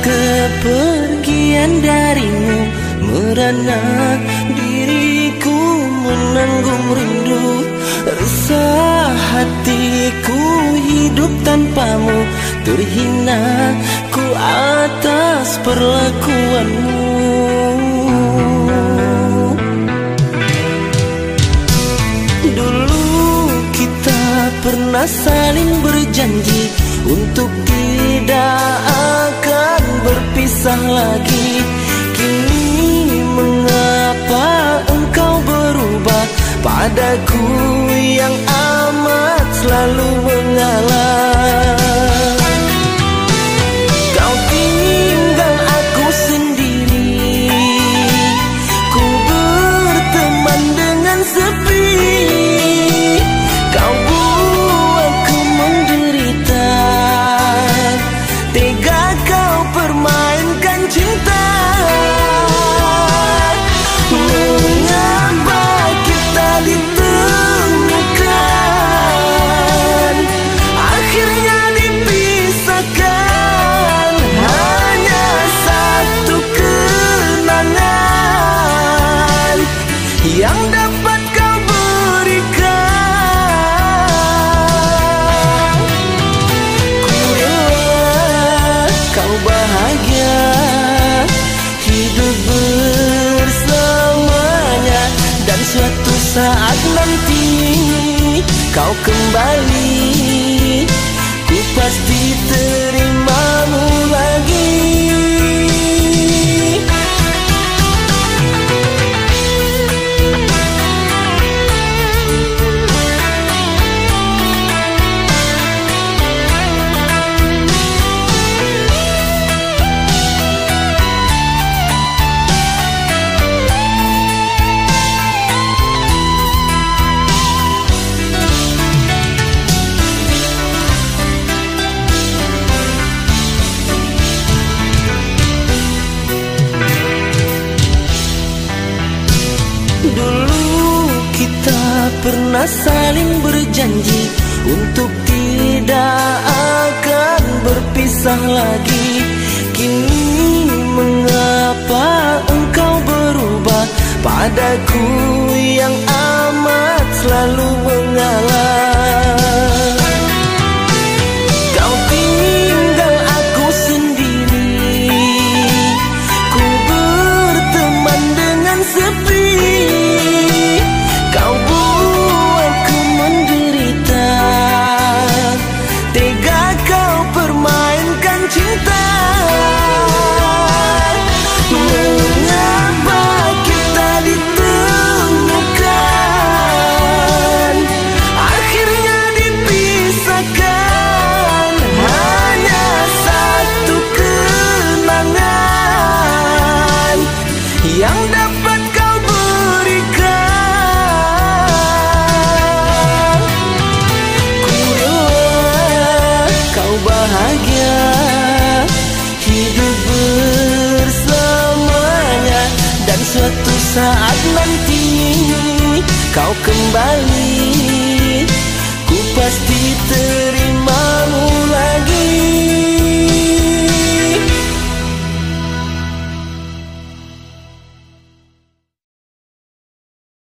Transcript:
kepergian darimu. Merana diriku menanggung rindu. Resah hatiku hidup tanpamu. Terhina ku atas perlakuanmu. Dulu kita pernah saling berjanji Untuk tidak akan berpisah lagi. Kini mengapa engkau berubah? Padaku yang amat selalu mengalah Yang dapat kau berikan. Ku rela kau bahagia Hidup bersamanya. Dan suatu saat nanti Kau kembali Dulu kita pernah saling berjanji Untuk tidak akan berpisah lagi. Kini mengapa engkau berubah? Padaku yang amat selalu mengalah saat nanti Kau kembali Ku pasti terimamu